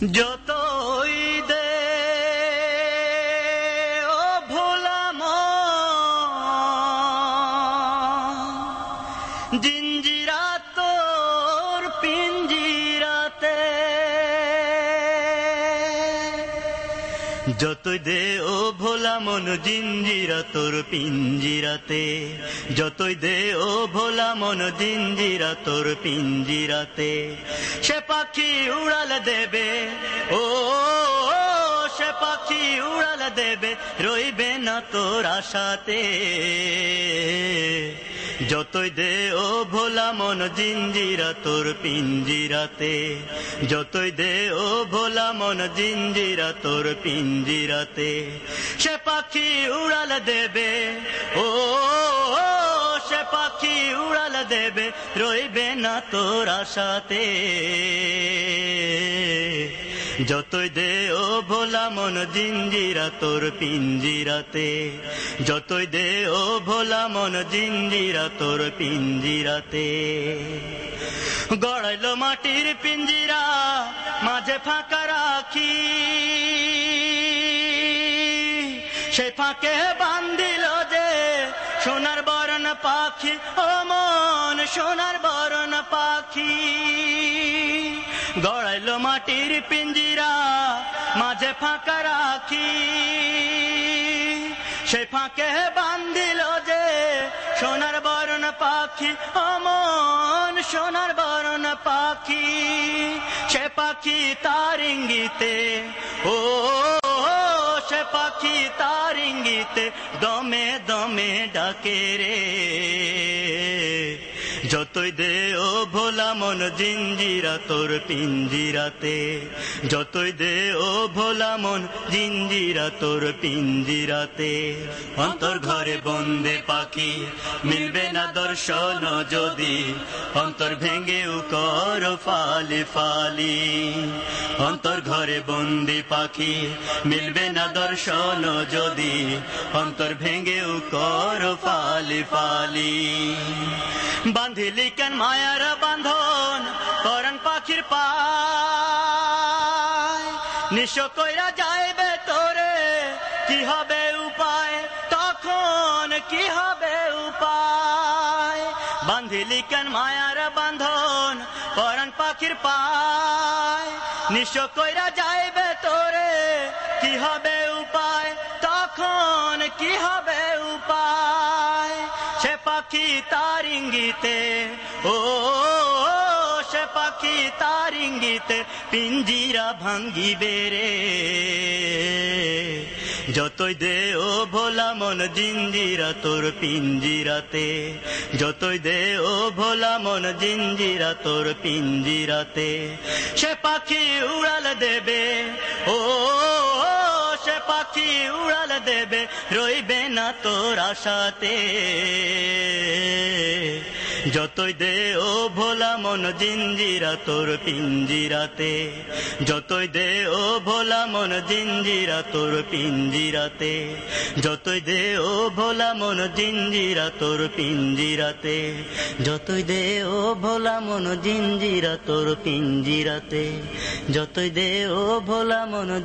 যতই দে ও ভোলাম জিঞ্জিরা যতই দে ও ভোলা মন জিঞ্জিরা, তোর পিঞ্জিরাতে। যতই দে ও ভোলা মন জিঞ্জিরা, তোর পিঞ্জিরাতে। সে পাখি উড়াল দেবে, ও, সে পাখি উড়াল দেবে, রইবে না তোর আশাতে। যতই দে ও ভোলা মন জিঞ্জিরা, তোর পিঞ্জিরাতে। যতই দে ও ভোলা মন জিঞ্জিরা, তোর পিঞ্জিরাতে। সে পাখি উড়াল দেবে, ও, সে পাখি উড়াল দেবে, রইবে না তোর আশাতে। যতই দে ও ভোলা মন জিঞ্জিরা, তোর পিঞ্জিরাতে। যতই দে ও ভোলা মন জিঞ্জিরা, তোর পিঞ্জিরাতে। গড়াইলো মাটির পিঞ্জিরা, মাঝে ফাঁকা রাখি। সে ফাঁকে বান্দিল যে সোনার বরণ পাখি, ও মন সোনার বরণ পাখি। গড়াইলো মাটির পিঞ্জিরা, মাঝে ফাঁকা রাখি। সে ফাঁকে বান্দিল যে সোনার বরণ পাখি, অমন সোনার বরণ পাখি। সে পাখি তার ইঙ্গিতে, ও, সে পাখি তার ইঙ্গিতে দমে দমে ডাকে রে। যতই দে ও ভোলা মন জিঞ্জিরা, তোর পিঞ্জিরাতে। যতই দে ও ভোলা মন জিঞ্জিরা, তোর পিঞ্জিরাতে। অন্তর ঘরে বন্দে পাখি, মিলবে না দর্শন যদি। অন্তর ভেঙে কর ফালি ফালি। অন্তর ঘরে বন্দি পাখি, মিলবে না দর্শন যদি। অন্তর ভেঙে কর ফালি ফালি। বান্ধিলি কেন মায়ার বান্ধন করন পাখির পায়। কইরা যাইবে তোরে কি হবে উপায়? তখন কি হবে উপায়? বান্ধিলি কেন মায়ার পাখির পায়। নিশ কইরা যাইবে তোরে, কি হবে উপায়? তখন কি হবে উপায়? সে পাখি তার ইঙ্গিতে, ও, সে পাখি তার ইঙ্গিতে পিঞ্জিরা ভাঙ্গিবে রে। যতই দে ও ভোলা মন জিঞ্জিরা, তোর পিঞ্জিরাতে। যতই দে ও ভোলা মন জিঞ্জিরা, তোর পিঞ্জিরাতে। সে পাখি উড়াল দেবে, ও, সে পাখি উড়াল দেবে, রইবে না তোর আশাতে। যতই দে ও ভোলা মন জিঞ্জিরা, তোর পিঞ্জিরাতে। যতই দে ও ভোলা মন জিঞ্জিরা, তোর পিঞ্জিরাতে। যতই দে ও ভোলা মন জিঞ্জিরা, তোর পিঞ্জিরাতে। যতই দে ও ভোলা মন জিঞ্জিরা, তোর পিঞ্জিরাতে। যতই দে ও ভোলা মন